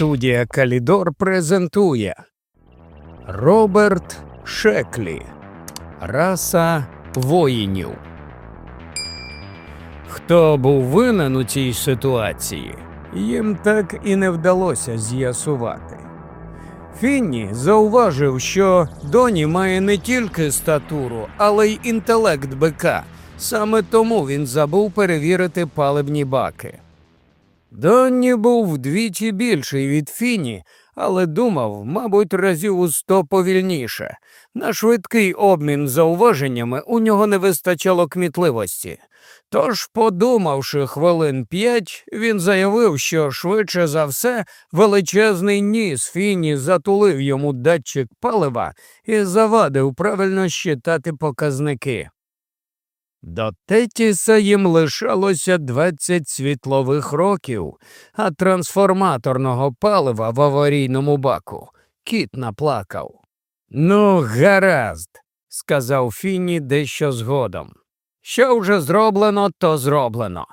Студія Калідор презентує Роберт Шеклі Раса воїнів. Хто був винен у цій ситуації, їм так і не вдалося з'ясувати. Фінні зауважив, що Доні має не тільки статуру, але й інтелект бика. Саме тому він забув перевірити паливні баки. Донні був вдвічі більший від Фіні, але думав, мабуть, разів у сто повільніше. На швидкий обмін зауваженнями у нього не вистачало кмітливості. Тож, подумавши хвилин п'ять, він заявив, що швидше за все величезний ніс Фіні затулив йому датчик палива і завадив правильно щитати показники. До Тетіса їм лишалося 20 світлових років, а трансформаторного палива в аварійному баку кіт наплакав. Ну, гаразд, сказав Фіні дещо згодом. Що вже зроблено, то зроблено.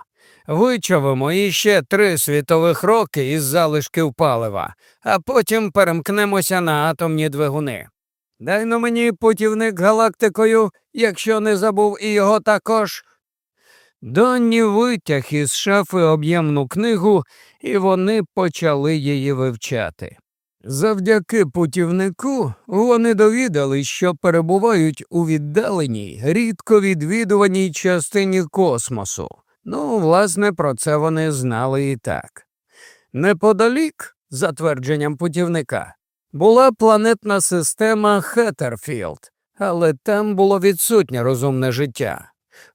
Вичавимо іще три світових роки із залишків палива, а потім перемкнемося на атомні двигуни. Дай на мені путівник галактикою, якщо не забув і його також. Донні витяг із шафи об'ємну книгу, і вони почали її вивчати. Завдяки путівнику вони довідали, що перебувають у віддаленій, рідко відвідуваній частині космосу. Ну, власне, про це вони знали і так. Неподалік, за твердженням путівника, була планетна система Хеттерфілд, але там було відсутнє розумне життя.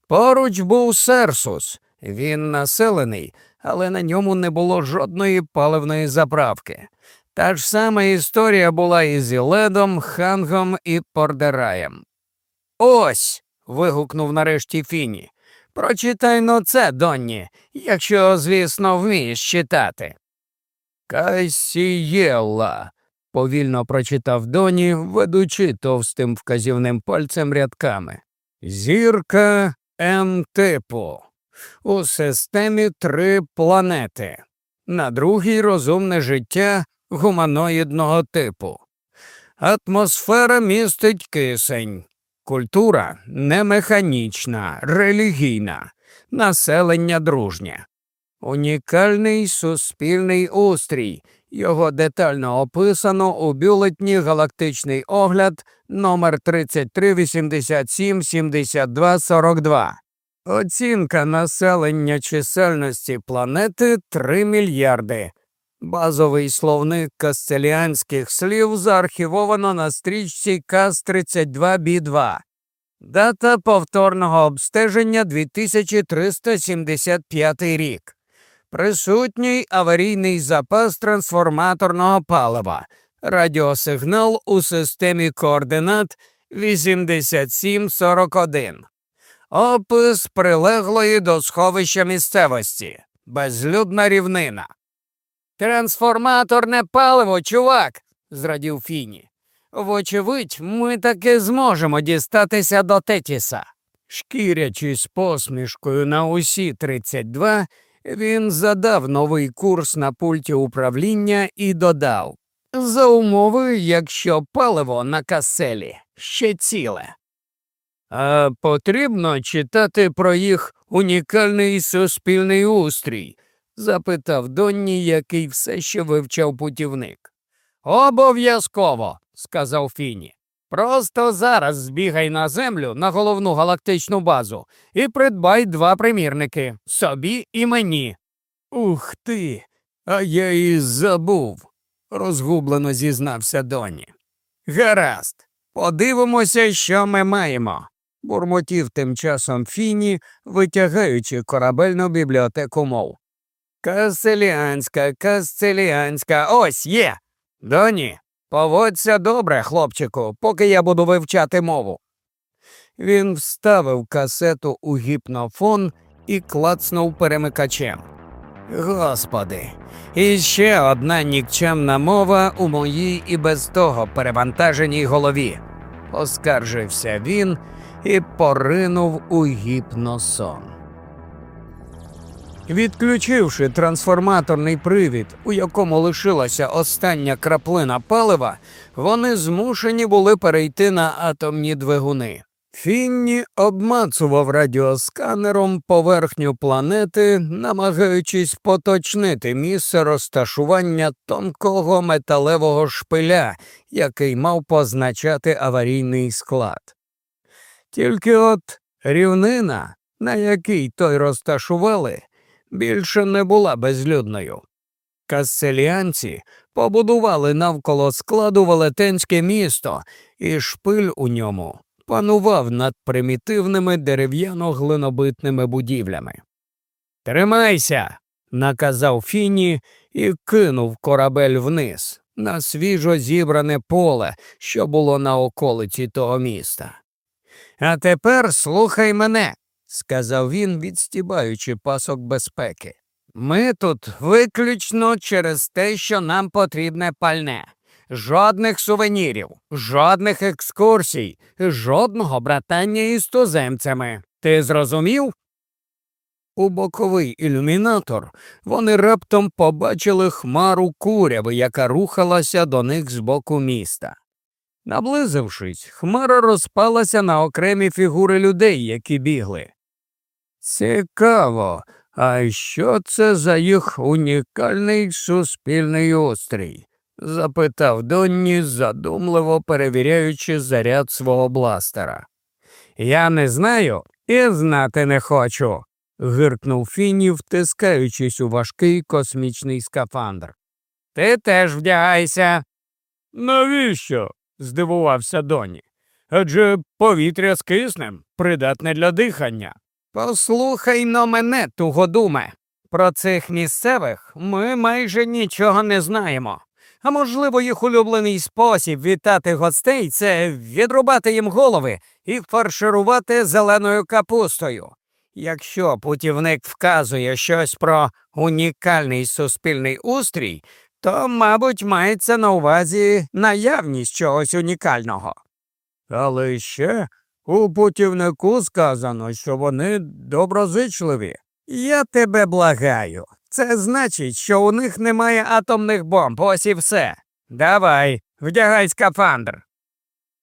Поруч був Серсус, він населений, але на ньому не було жодної паливної заправки. Та ж сама історія була і з Іледом, Хангом і Пордераєм. Ось. вигукнув нарешті Фіні. Прочитай но це, Донні, якщо, звісно, вмієш читати. Кайсієла, повільно прочитав Доні, ведучи товстим вказівним пальцем рядками. Зірка М типу. У системі три планети. На другій розумне життя гуманоїдного типу. Атмосфера містить кисень. Культура немеханічна, релігійна, населення дружнє. Унікальний суспільний устрій, його детально описано у бюлетні Галактичний огляд номер 3387 72 42. Оцінка населення чисельності планети 3 мільярди. Базовий словник кастеліанських слів заархівовано на стрічці КАС 32 б 2 Дата повторного обстеження 2375 рік. Присутній аварійний запас трансформаторного палива, радіосигнал у системі координат 8741. Опис прилеглої до сховища місцевості. Безлюдна рівнина. Трансформаторне паливо, чувак, зрадів Фіні. Вочевидь, ми таки зможемо дістатися до Тетіса. Шкірячись посмішкою на усі 32, він задав новий курс на пульті управління і додав за умови, якщо паливо на каселі ще ціле. А потрібно читати про їх унікальний суспільний устрій? запитав Донні, який все ще вивчав путівник. Обов'язково, сказав Фіні. Просто зараз збігай на землю на головну галактичну базу і придбай два примірники собі і мені. Ух ти, а я і забув, розгублено зізнався Доні. Гаразд, подивимося, що ми маємо, бурмотів тим часом Фіні, витягаючи корабельну бібліотеку мов. Кастеліанська, кастеліанська, ось є. Доні, поводься добре, хлопчику, поки я буду вивчати мову. Він вставив касету у гіпнофон і клацнув перемикачем. Господи, іще одна нікчемна мова у моїй і без того перевантаженій голові. Оскаржився він і поринув у гіпносон. Відключивши трансформаторний привід, у якому лишилася остання краплина палива, вони змушені були перейти на атомні двигуни. Фінні обмацував радіосканером поверхню планети, намагаючись поточнити місце розташування тонкого металевого шпиля, який мав позначати аварійний склад. Тільки от рівнина, на якій той розташували, більше не була безлюдною. Касселіанці побудували навколо складу велетенське місто, і шпиль у ньому панував над примітивними дерев'яно-глинобитними будівлями. Тримайся, наказав Фіні і кинув корабель вниз на свіжо зібране поле, що було на околиці того міста. А тепер слухай мене, сказав він, відстібаючи пасок безпеки. Ми тут виключно через те, що нам потрібне пальне. Жодних сувенірів, жодних екскурсій, жодного братання із туземцями. Ти зрозумів? У боковий ілюмінатор вони раптом побачили хмару куряви, яка рухалася до них з боку міста. Наблизившись, хмара розпалася на окремі фігури людей, які бігли. Цікаво, а що це за їх унікальний суспільний острій? запитав Донні, задумливо перевіряючи заряд свого бластера. Я не знаю і знати не хочу, гиркнув Фіні, втискаючись у важкий космічний скафандр. Ти теж вдягайся. Навіщо? здивувався Доні. Адже повітря з киснем придатне для дихання. Послухай но мене, тугодуме. Про цих місцевих ми майже нічого не знаємо. А можливо, їх улюблений спосіб вітати гостей це відрубати їм голови і фарширувати зеленою капустою. Якщо путівник вказує щось про унікальний суспільний устрій, то, мабуть, мається на увазі наявність чогось унікального. Але ще у путівнику сказано, що вони доброзичливі. Я тебе благаю. Це значить, що у них немає атомних бомб, ось і все. Давай, вдягай скафандр.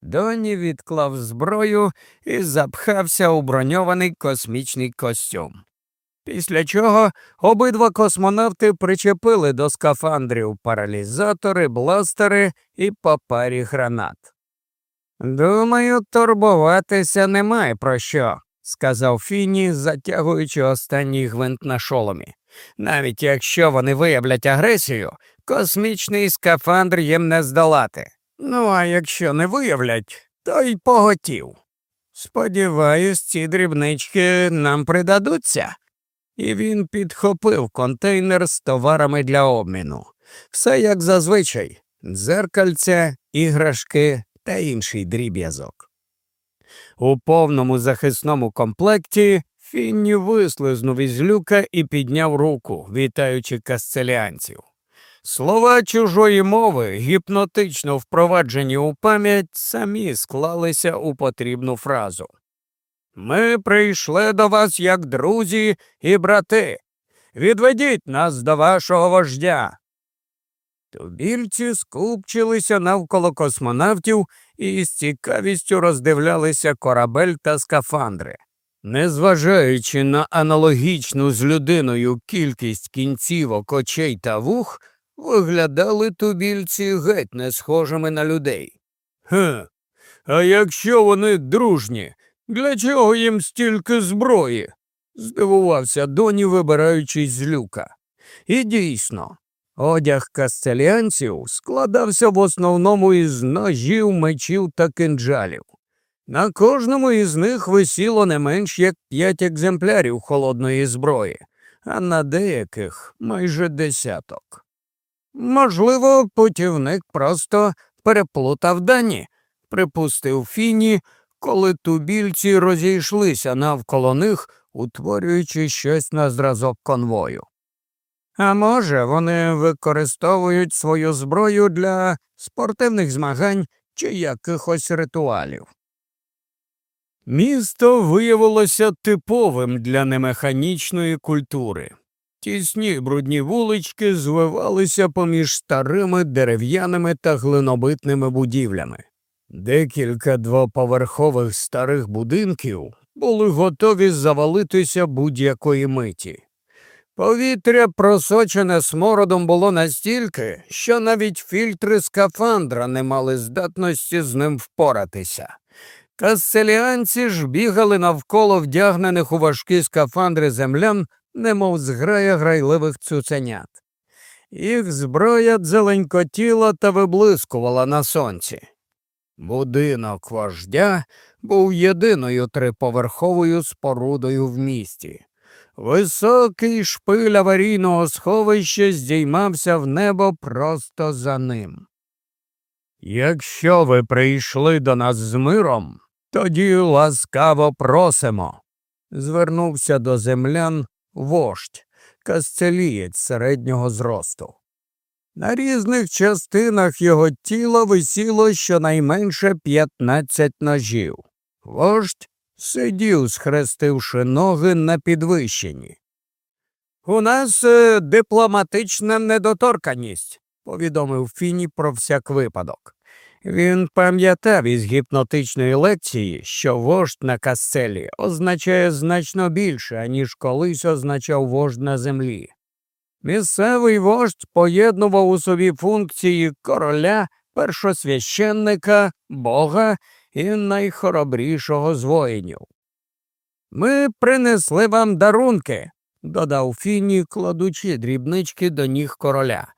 Доні відклав зброю і запхався у броньований космічний костюм. Після чого обидва космонавти причепили до скафандрів паралізатори, бластери і папарі гранат. Думаю, турбуватися немає про що, сказав Фіні, затягуючи останній гвинт на шоломі. Навіть якщо вони виявлять агресію, космічний скафандр їм не здолати. Ну а якщо не виявлять, то й поготів. Сподіваюсь, ці дрібнички нам придадуться. І він підхопив контейнер з товарами для обміну. Все як зазвичай дзеркальця, іграшки та інший дріб'язок. У повному захисному комплекті Фінні вислизнув із люка і підняв руку, вітаючи касцеліанців. Слова чужої мови, гіпнотично впроваджені у пам'ять, самі склалися у потрібну фразу. Ми прийшли до вас як друзі і брати. Відведіть нас до вашого вождя. Тубільці скупчилися навколо космонавтів і з цікавістю роздивлялися корабель та скафандри. Незважаючи на аналогічну з людиною кількість кінцівок, очей та вух, виглядали тубільці геть не схожими на людей. Ге, а якщо вони дружні, для чого їм стільки зброї? здивувався доні, вибираючись з люка. І дійсно, одяг кастелянців складався в основному із ножів, мечів та кинджалів. На кожному із них висіло не менш як п'ять екземплярів холодної зброї, а на деяких майже десяток. Можливо, путівник просто переплутав дані, припустив Фіні, коли тубільці розійшлися навколо них, утворюючи щось на зразок конвою. А може, вони використовують свою зброю для спортивних змагань чи якихось ритуалів. Місто виявилося типовим для немеханічної культури. Тісні брудні вулички звивалися поміж старими дерев'яними та глинобитними будівлями. Декілька двоповерхових старих будинків були готові завалитися будь-якої миті. Повітря, просочене смородом, було настільки, що навіть фільтри скафандра не мали здатності з ним впоратися. Касцеліанці ж бігали навколо вдягнених у важкі скафандри землян, немов зграя грайливих цуценят. Їх зброя дзеленькотіла та виблискувала на сонці. Будинок вождя був єдиною триповерховою спорудою в місті. Високий шпиль аварійного сховища здіймався в небо просто за ним. Якщо ви прийшли до нас з миром, тоді ласкаво просимо. Звернувся до землян вождь, касцелієць середнього зросту. На різних частинах його тіла висіло щонайменше 15 ножів. Вождь сидів, схрестивши ноги на підвищенні. У нас е, дипломатична недоторканість, повідомив Фіні про всяк випадок. Він пам'ятав із гіпнотичної лекції, що вождь на касцелі означає значно більше, аніж колись означав вождь на землі. Місцевий вождь поєднував у собі функції короля, першосвященника, бога і найхоробрішого з воїнів. Ми принесли вам дарунки, додав Фіні, кладучи дрібнички до ніг короля.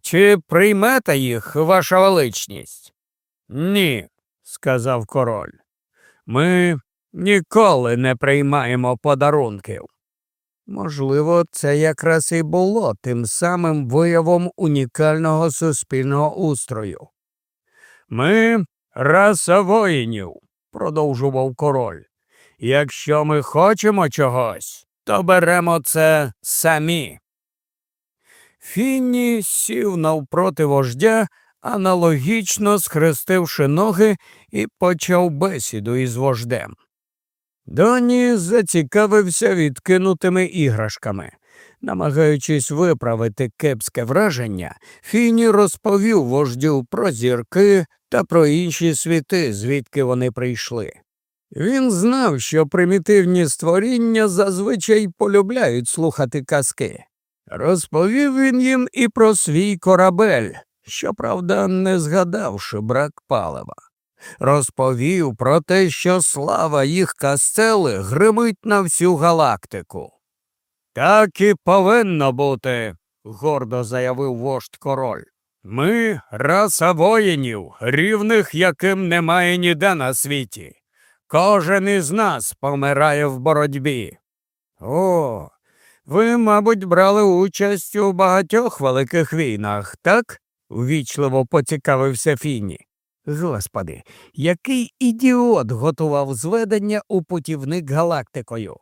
Чи приймете їх, ваша величність? Ні, сказав король. Ми ніколи не приймаємо подарунків. Можливо, це якраз і було тим самим виявом унікального суспільного устрою. Ми раса воїнів, продовжував король. Якщо ми хочемо чогось, то беремо це самі. Фінні сів навпроти вождя, аналогічно схрестивши ноги, і почав бесіду із вождем. Доні зацікавився відкинутими іграшками. Намагаючись виправити кепське враження, Фіні розповів вождю про зірки та про інші світи, звідки вони прийшли. Він знав, що примітивні створіння зазвичай полюбляють слухати казки. Розповів він їм і про свій корабель, щоправда, не згадавши брак палива. Розповів про те, що слава їх кастели гримить на всю галактику. Так і повинно бути, гордо заявив вождь король. Ми раса воїнів, рівних яким немає ніде на світі. Кожен із нас помирає в боротьбі. О, ви, мабуть, брали участь у багатьох великих війнах, так? увічливо поцікавився Фіні. Господи, який ідіот готував зведення у путівник галактикою.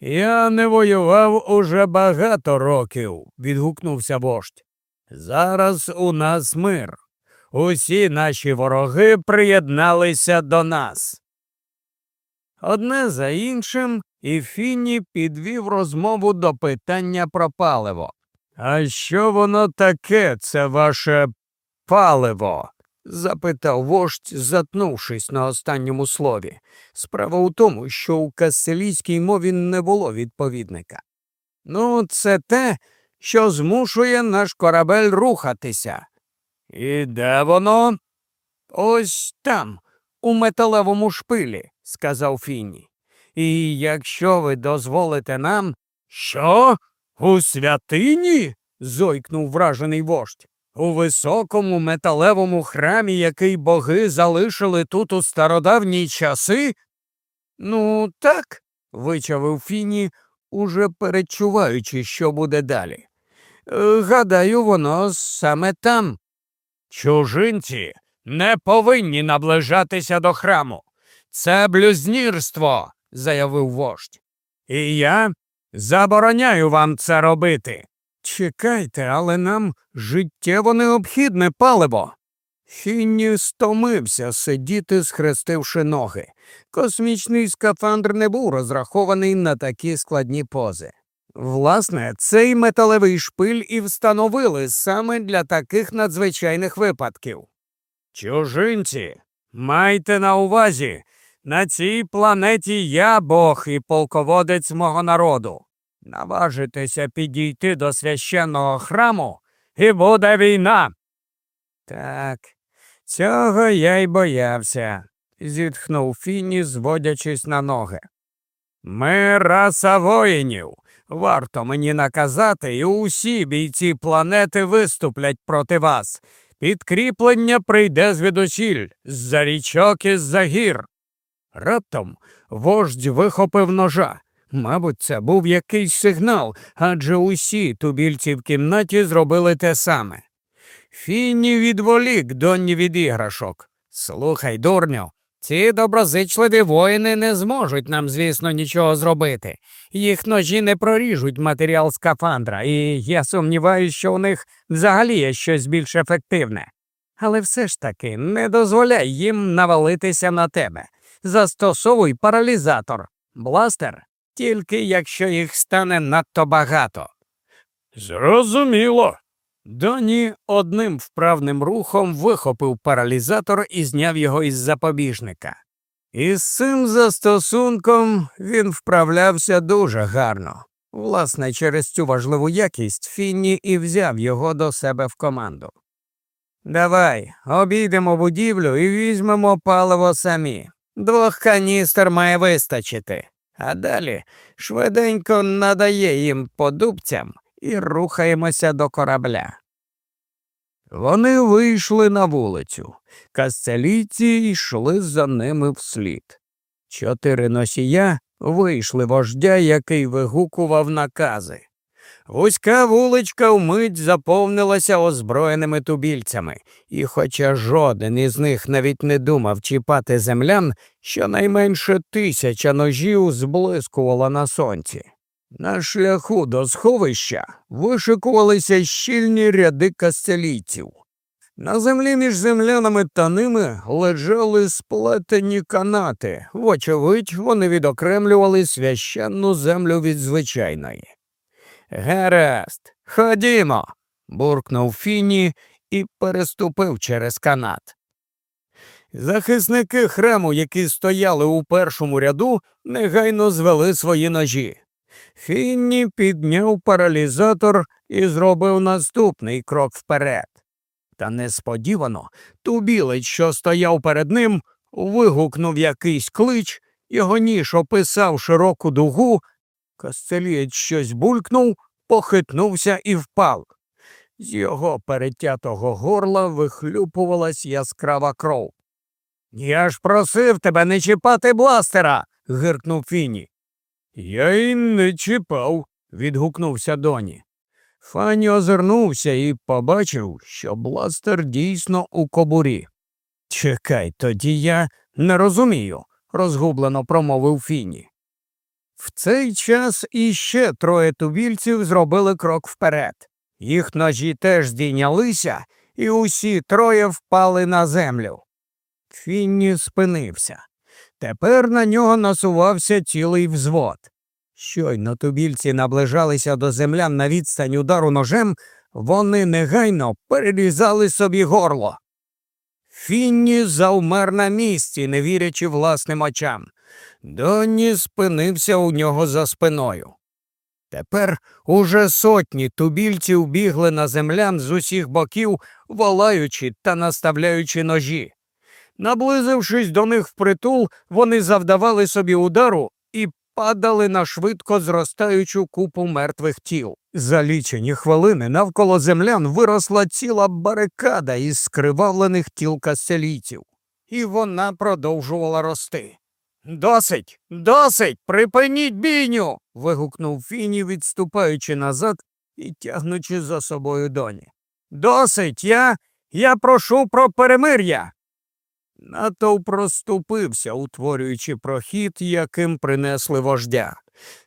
Я не воював уже багато років, відгукнувся вождь. Зараз у нас мир. Усі наші вороги приєдналися до нас. Одне за іншим і Фіні підвів розмову до питання про паливо. А що воно таке, це ваше паливо? запитав вождь, затнувшись на останньому слові. Справа у тому, що у касселійській мові не було відповідника. Ну, це те, що змушує наш корабель рухатися. І де воно? Ось там, у металевому шпилі, сказав Фіні. І якщо ви дозволите нам. Що? У святині? зойкнув вражений вождь. У високому металевому храмі, який боги залишили тут у стародавні часи? Ну, так, вичавив Фіні, уже перечуваючи, що буде далі. «Е, гадаю, воно саме там. Чужинці не повинні наближатися до храму. Це блюзнірство, заявив вождь. І я забороняю вам це робити. Чекайте, але нам життєво необхідне паливо. Хінні стомився сидіти, схрестивши ноги. Космічний скафандр не був розрахований на такі складні пози. Власне, цей металевий шпиль і встановили саме для таких надзвичайних випадків. Чужинці, майте на увазі, на цій планеті я Бог і полководець мого народу. Наважитеся підійти до священного храму, і буде війна. Так, цього я й боявся, зітхнув Фіні, зводячись на ноги. Ми раса воїнів. Варто мені наказати, і усі бійці планети виступлять проти вас. Підкріплення прийде звідусіль, з-за річок і з-за гір. Раптом вождь вихопив ножа. Мабуть, це був якийсь сигнал, адже усі тубільці в кімнаті зробили те саме. Фінні відволік Донні від іграшок. Слухай, дурню, ці доброзичливі воїни не зможуть нам, звісно, нічого зробити. Їх ножі не проріжуть матеріал скафандра, і я сумніваюся, що у них взагалі є щось більш ефективне. Але все ж таки не дозволяй їм навалитися на тебе. Застосовуй паралізатор, бластер, тільки якщо їх стане надто багато. Зрозуміло. Доні одним вправним рухом вихопив паралізатор і зняв його із запобіжника. І з цим застосунком він вправлявся дуже гарно. Власне, через цю важливу якість Фінні і взяв його до себе в команду. Давай, обійдемо будівлю і візьмемо паливо самі. Двох каністр має вистачити, а далі швиденько надає їм по дубцям і рухаємося до корабля. Вони вийшли на вулицю. Касцелійці йшли за ними вслід. Чотири носія вийшли вождя, який вигукував накази. Вузька вуличка вмить заповнилася озброєними тубільцями, і, хоча жоден із них навіть не думав чіпати землян, щонайменше тисяча ножів зблискувала на сонці. На шляху до сховища вишикувалися щільні ряди кастелійців. На землі між землянами та ними лежали сплетені канати, вочевидь, вони відокремлювали священну землю від звичайної. Гаразд, ходімо, буркнув Фіні і переступив через канат. Захисники храму, які стояли у першому ряду, негайно звели свої ножі. Фінні підняв паралізатор і зробив наступний крок вперед. Та несподівано тубілець, що стояв перед ним, вигукнув якийсь клич, його ніж описав широку дугу, Костелієць щось булькнув, похитнувся і впав. З його перетятого горла вихлюпувалась яскрава кров. Я ж просив тебе не чіпати бластера. гиркнув Фіні. Я й не чіпав, відгукнувся Доні. Фані озирнувся і побачив, що бластер дійсно у кобурі. Чекай, тоді я не розумію, розгублено промовив Фіні. В цей час іще троє тубільців зробили крок вперед. Їх ножі теж здійнялися, і усі троє впали на землю. Фінні спинився. Тепер на нього насувався цілий взвод. Щойно тубільці наближалися до землян на відстань удару ножем, вони негайно перерізали собі горло. Фінні завмер на місці, не вірячи власним очам. Донні спинився у нього за спиною. Тепер уже сотні тубільців бігли на землян з усіх боків, волаючи та наставляючи ножі. Наблизившись до них впритул, вони завдавали собі удару і падали на швидко зростаючу купу мертвих тіл. За лічені хвилини навколо землян виросла ціла барикада із скривавлених тіл кастелійців, і вона продовжувала рости. Досить, досить, припиніть бійню. вигукнув Фіні, відступаючи назад і тягнучи за собою доні. Досить, я я прошу про перемир'я. Натовп проступився, утворюючи прохід, яким принесли вождя.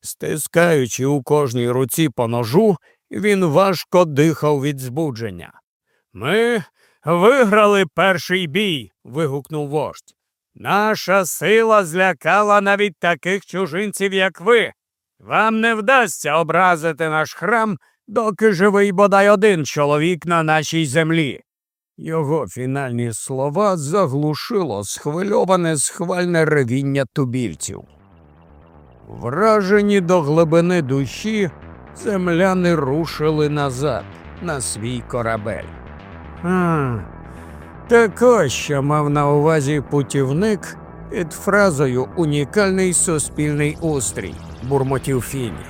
Стискаючи у кожній руці по ножу, він важко дихав від збудження. Ми виграли перший бій. вигукнув вождь. Наша сила злякала навіть таких чужинців, як ви. Вам не вдасться образити наш храм, доки живий бодай один чоловік на нашій землі. Його фінальні слова заглушило схвильоване схвальне ревіння тубільців. Вражені до глибини душі, земляни рушили назад на свій корабель. Так ось що мав на увазі путівник під фразою Унікальний суспільний устрій, бурмотів Фіні.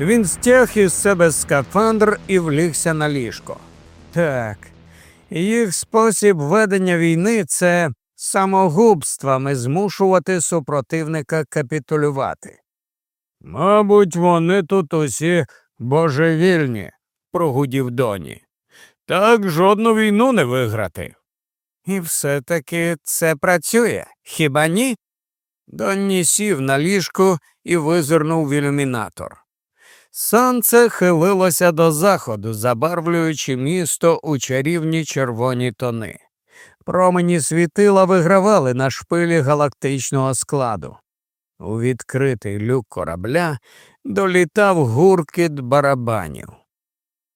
Він стяг із себе скафандр і влігся на ліжко. Так, їх спосіб ведення війни це самогубствами змушувати супротивника капітулювати. Мабуть, вони тут усі божевільні, прогудів доні. Так жодну війну не виграти. І все таки це працює, хіба ні? Донні сів на ліжку і визирнув в ілюмінатор. Сонце хилилося до заходу, забарвлюючи місто у чарівні червоні тони. Промені світила вигравали на шпилі галактичного складу. У відкритий люк корабля долітав гуркіт барабанів.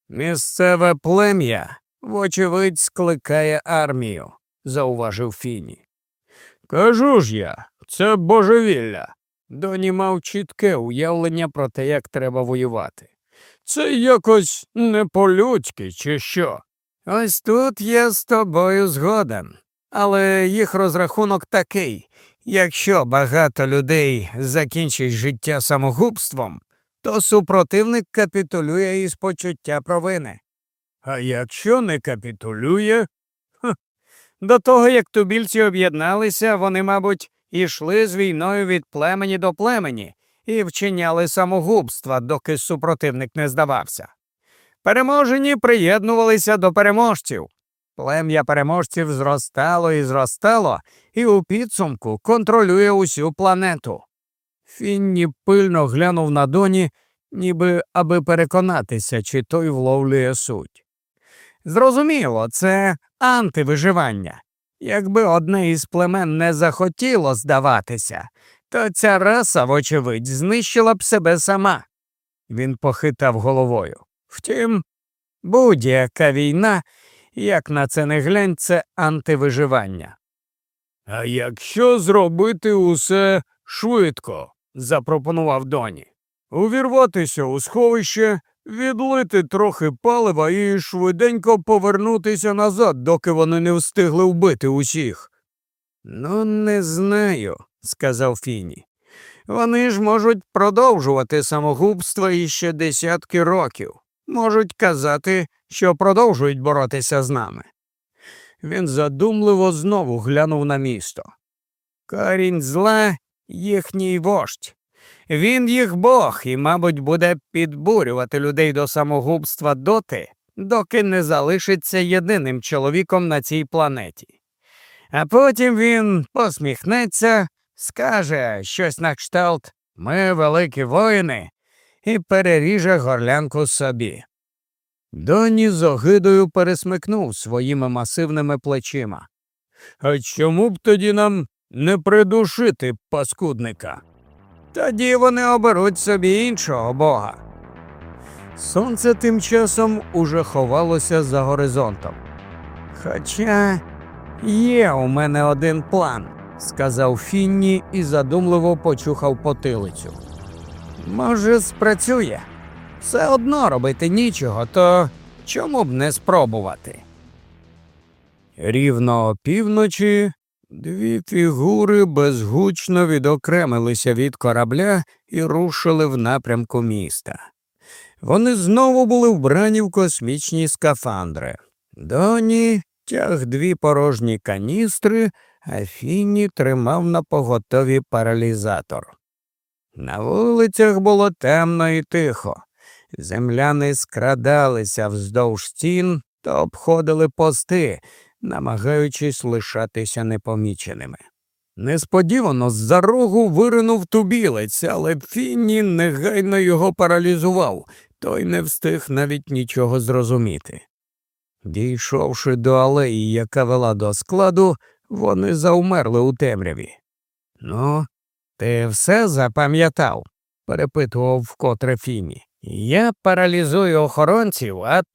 Місцеве плем'я, вочевидь, скликає армію, зауважив Фіні. Кажу ж я, це божевілля. Доні мав чітке уявлення про те, як треба воювати. Це якось не по-людськи, чи що. Ось тут я з тобою згоден. Але їх розрахунок такий якщо багато людей закінчить життя самогубством, то супротивник капітулює із почуття провини. А якщо не капітулює, Ха. до того як тубільці об'єдналися, вони, мабуть, ішли з війною від племені до племені і вчиняли самогубства, доки супротивник не здавався. Переможені приєднувалися до переможців. Плем'я переможців зростало і зростало, і у підсумку контролює усю планету. Фінні пильно глянув на доні, ніби аби переконатися, чи той вловлює суть. Зрозуміло, це антивиживання. Якби одне із племен не захотіло здаватися, то ця раса, вочевидь, знищила б себе сама. Він похитав головою. Втім, будь-яка війна, як на це не глянь, це антивиживання. А якщо зробити усе швидко, запропонував доні, увірватися у сховище, відлити трохи палива і швиденько повернутися назад, доки вони не встигли вбити усіх. Ну, не знаю, сказав Фіні. Вони ж можуть продовжувати самогубство іще десятки років, можуть казати, що продовжують боротися з нами. Він задумливо знову глянув на місто. Корінь зла їхній вождь. Він їх Бог і, мабуть, буде підбурювати людей до самогубства доти, доки не залишиться єдиним чоловіком на цій планеті. А потім він посміхнеться, скаже щось на кшталт Ми великі воїни, і переріже горлянку собі. Доні з огидою пересмикнув своїми масивними плечима. А чому б тоді нам не придушити паскудника? Тоді вони оберуть собі іншого бога. Сонце тим часом уже ховалося за горизонтом. Хоча є у мене один план, сказав Фінні і задумливо почухав потилицю. Може, спрацює. Все одно робити нічого, то чому б не спробувати? Рівно опівночі дві фігури безгучно відокремилися від корабля і рушили в напрямку міста. Вони знову були вбрані в космічні скафандри. Доні тяг дві порожні каністри, а Фінні тримав на поготові паралізатор. На вулицях було темно і тихо. Земляни скрадалися вздовж стін та обходили пости, намагаючись лишатися непоміченими. Несподівано з-за рогу виринув тубілець, але Фінні негайно його паралізував, той не встиг навіть нічого зрозуміти. Дійшовши до алеї, яка вела до складу, вони завмерли у темряві. Ну, ти все запам'ятав? перепитував вкотре Фіні. Я паралізую охоронців, а ти